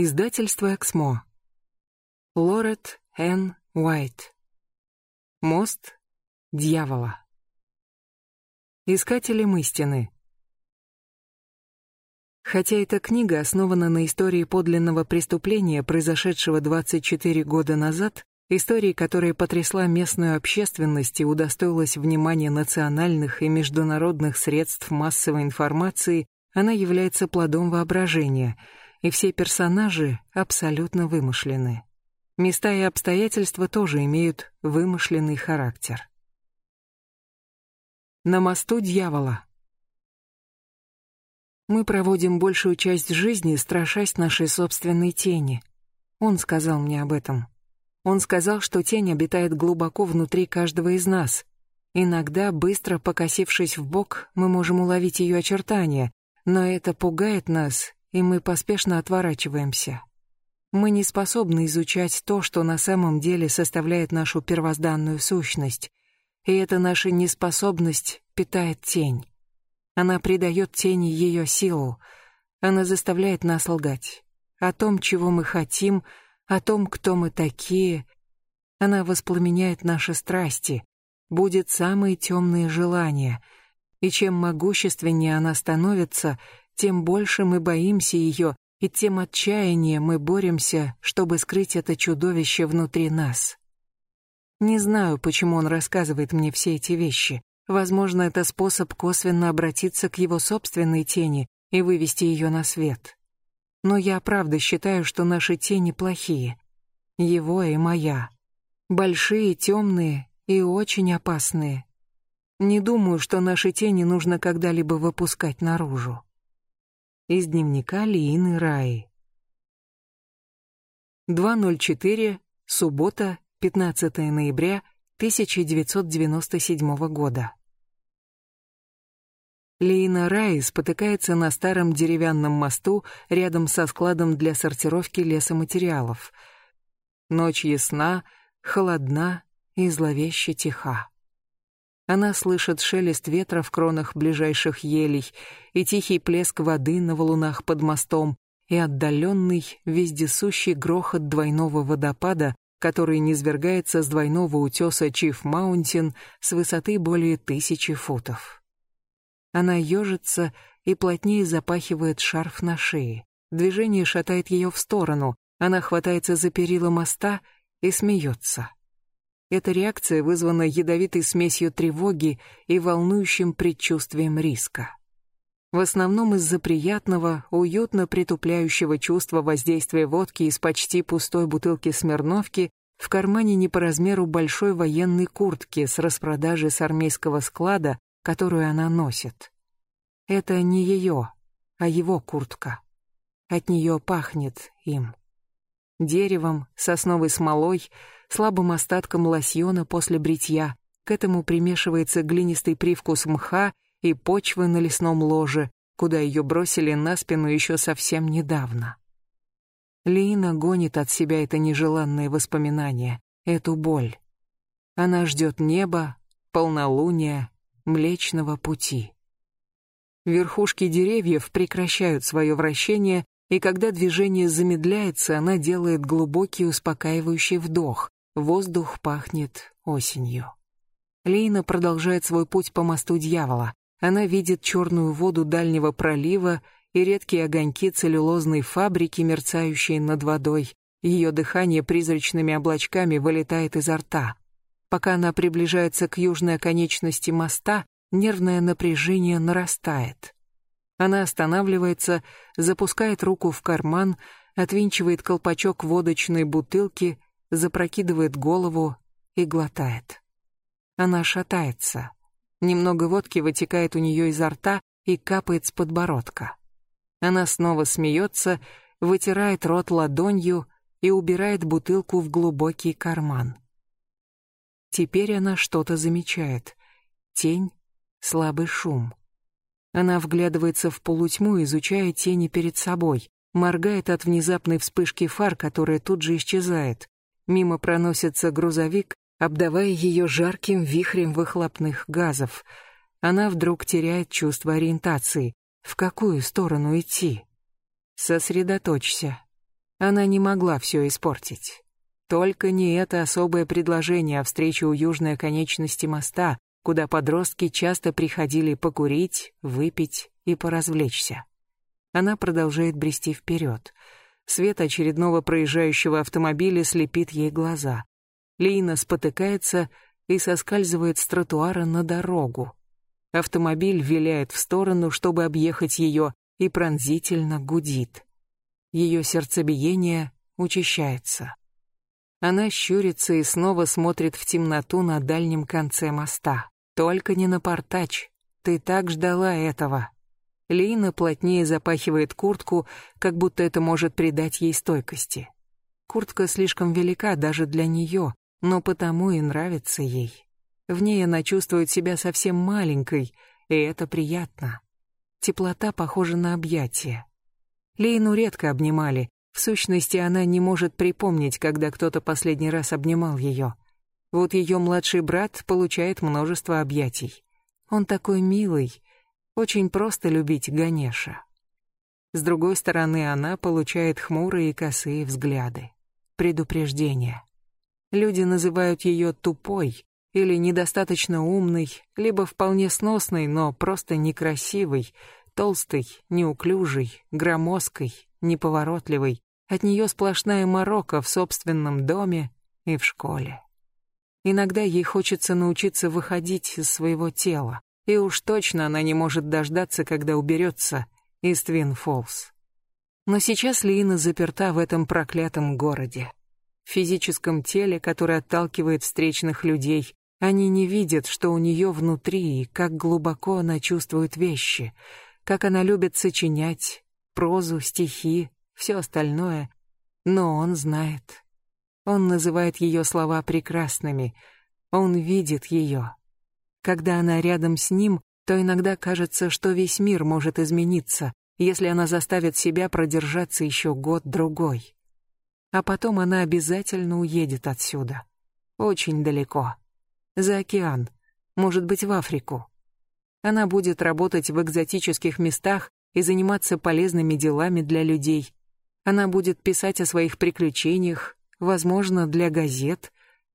Издательство «Эксмо». Лорет Н. Уайт. Мост дьявола. Искателем истины. Хотя эта книга основана на истории подлинного преступления, произошедшего 24 года назад, истории, которая потрясла местную общественность и удостоилась внимания национальных и международных средств массовой информации, она является плодом воображения — и все персонажи абсолютно вымышлены. Места и обстоятельства тоже имеют вымышленный характер. На мосту дьявола. Мы проводим большую часть жизни, страшась нашей собственной тени. Он сказал мне об этом. Он сказал, что тень обитает глубоко внутри каждого из нас. Иногда, быстро покосившись в бок, мы можем уловить ее очертания, но это пугает нас и мы поспешно отворачиваемся. Мы не способны изучать то, что на самом деле составляет нашу первозданную сущность, и эта наша неспособность питает тень. Она придает тени ее силу, она заставляет нас лгать о том, чего мы хотим, о том, кто мы такие. Она воспламеняет наши страсти, будет самые темные желания, и чем могущественнее она становится, тем больше мы боимся ее, и тем отчаяннее мы боремся, чтобы скрыть это чудовище внутри нас. Не знаю, почему он рассказывает мне все эти вещи. Возможно, это способ косвенно обратиться к его собственной тени и вывести ее на свет. Но я правда считаю, что наши тени плохие. Его и моя. Большие, темные и очень опасные. Не думаю, что наши тени нужно когда-либо выпускать наружу. Из дневника Лиины Раи. 2.04, суббота, 15 ноября 1997 года. Лиина Раи спотыкается на старом деревянном мосту рядом со складом для сортировки лесоматериалов. Ночь ясна, холодна и зловеще тиха. Она слышит шелест ветра в кронах ближайших елей и тихий плеск воды на валунах под мостом и отдаленный, вездесущий грохот двойного водопада, который низвергается с двойного утеса Чиф Маунтин с высоты более тысячи футов. Она ежится и плотнее запахивает шарф на шее. Движение шатает ее в сторону, она хватается за перила моста и смеется. Эта реакция вызвана ядовитой смесью тревоги и волнующим предчувствием риска. В основном из-за приятного, уютно притупляющего чувства воздействия водки из почти пустой бутылки Смирновки в кармане не по размеру большой военной куртки с распродажи с армейского склада, которую она носит. Это не ее, а его куртка. От нее пахнет им. Деревом, сосновой смолой, слабым остатком лосьона после бритья. К этому примешивается глинистый привкус мха и почвы на лесном ложе, куда ее бросили на спину еще совсем недавно. Лина гонит от себя это нежеланное воспоминание, эту боль. Она ждет неба, полнолуния, Млечного пути. Верхушки деревьев прекращают свое вращение, и когда движение замедляется, она делает глубокий успокаивающий вдох, Воздух пахнет осенью. Лейна продолжает свой путь по мосту дьявола. Она видит черную воду дальнего пролива и редкие огоньки целлюлозной фабрики, мерцающие над водой. Ее дыхание призрачными облачками вылетает изо рта. Пока она приближается к южной оконечности моста, нервное напряжение нарастает. Она останавливается, запускает руку в карман, отвинчивает колпачок водочной бутылки запрокидывает голову и глотает. Она шатается. Немного водки вытекает у нее изо рта и капает с подбородка. Она снова смеется, вытирает рот ладонью и убирает бутылку в глубокий карман. Теперь она что-то замечает. Тень, слабый шум. Она вглядывается в полутьму, изучая тени перед собой, моргает от внезапной вспышки фар, которая тут же исчезает. Мимо проносится грузовик, обдавая ее жарким вихрем выхлопных газов. Она вдруг теряет чувство ориентации. В какую сторону идти? Сосредоточься. Она не могла все испортить. Только не это особое предложение о встрече у южной оконечности моста, куда подростки часто приходили покурить, выпить и поразвлечься. Она продолжает брести вперед. Свет очередного проезжающего автомобиля слепит ей глаза. Лина спотыкается и соскальзывает с тротуара на дорогу. Автомобиль виляет в сторону, чтобы объехать ее, и пронзительно гудит. Ее сердцебиение учащается. Она щурится и снова смотрит в темноту на дальнем конце моста. Только не напортач. Ты так ждала этого. Лина плотнее запахивает куртку, как будто это может придать ей стойкости. Куртка слишком велика даже для нее, но потому и нравится ей. В ней она чувствует себя совсем маленькой, и это приятно. Теплота похожа на объятие. Лейну редко обнимали, в сущности, она не может припомнить, когда кто-то последний раз обнимал ее. Вот ее младший брат получает множество объятий. Он такой милый, очень просто любить Ганеша. С другой стороны, она получает хмурые и косые взгляды. Предупреждение. Люди называют ее тупой или недостаточно умной, либо вполне сносной, но просто некрасивой, толстой, неуклюжей, громоздкой, неповоротливой. От нее сплошная морока в собственном доме и в школе. Иногда ей хочется научиться выходить из своего тела, и уж точно она не может дождаться, когда уберется из Твин Фолс. Но сейчас Лина заперта в этом проклятом городе. В физическом теле, которое отталкивает встречных людей, они не видят, что у нее внутри и как глубоко она чувствует вещи, как она любит сочинять прозу, стихи, все остальное. Но он знает. Он называет ее слова прекрасными. Он видит ее. Когда она рядом с ним, то иногда кажется, что весь мир может измениться, если она заставит себя продержаться еще год-другой. А потом она обязательно уедет отсюда. Очень далеко. За океан. Может быть, в Африку. Она будет работать в экзотических местах и заниматься полезными делами для людей. Она будет писать о своих приключениях, возможно, для газет.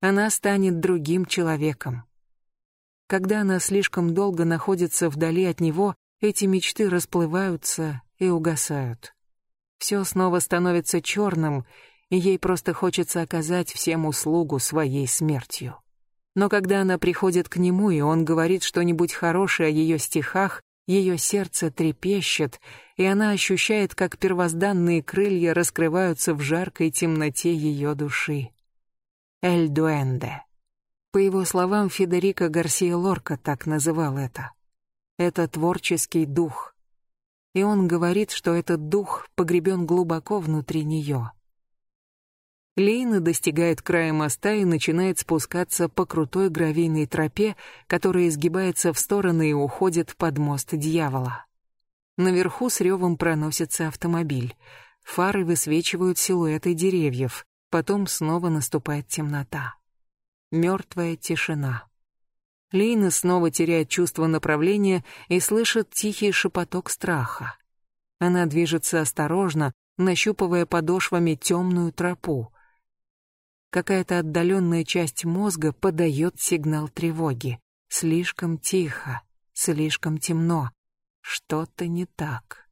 Она станет другим человеком. Когда она слишком долго находится вдали от него, эти мечты расплываются и угасают. Все снова становится черным, и ей просто хочется оказать всем услугу своей смертью. Но когда она приходит к нему, и он говорит что-нибудь хорошее о ее стихах, ее сердце трепещет, и она ощущает, как первозданные крылья раскрываются в жаркой темноте ее души. Эль Дуэнде. По его словам, Федерико Гарсия Лорка так называл это. Это творческий дух. И он говорит, что этот дух погребен глубоко внутри нее. Лейна достигает края моста и начинает спускаться по крутой гравийной тропе, которая изгибается в стороны и уходит под мост дьявола. Наверху с ревом проносится автомобиль. Фары высвечивают силуэты деревьев. Потом снова наступает темнота мертвая тишина. Лина снова теряет чувство направления и слышит тихий шепоток страха. Она движется осторожно, нащупывая подошвами темную тропу. Какая-то отдаленная часть мозга подает сигнал тревоги. Слишком тихо, слишком темно. Что-то не так.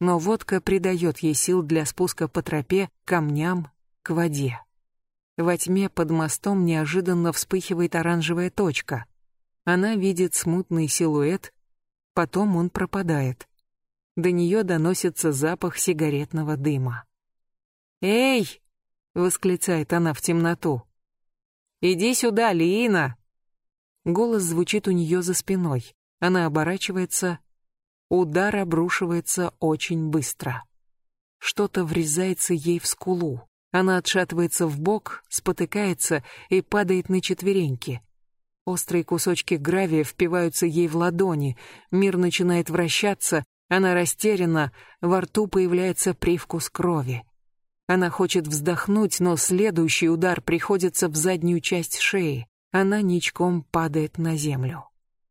Но водка придает ей сил для спуска по тропе, камням, к воде. Во тьме под мостом неожиданно вспыхивает оранжевая точка. Она видит смутный силуэт, потом он пропадает. До нее доносится запах сигаретного дыма. «Эй!» — восклицает она в темноту. «Иди сюда, Лиина!» Голос звучит у нее за спиной. Она оборачивается. Удар обрушивается очень быстро. Что-то врезается ей в скулу. Она отшатывается в бок, спотыкается и падает на четвереньки. Острые кусочки гравия впиваются ей в ладони, мир начинает вращаться, она растеряна, во рту появляется привкус крови. Она хочет вздохнуть, но следующий удар приходится в заднюю часть шеи. Она ничком падает на землю.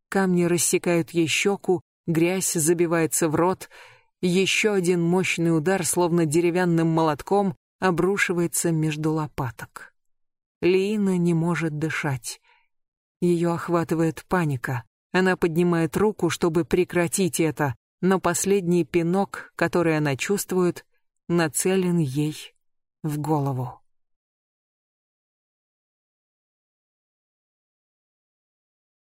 Камни рассекают ей щеку, грязь забивается в рот, Еще один мощный удар, словно деревянным молотком, обрушивается между лопаток. Лиина не может дышать. Ее охватывает паника. Она поднимает руку, чтобы прекратить это, но последний пинок, который она чувствует, нацелен ей в голову.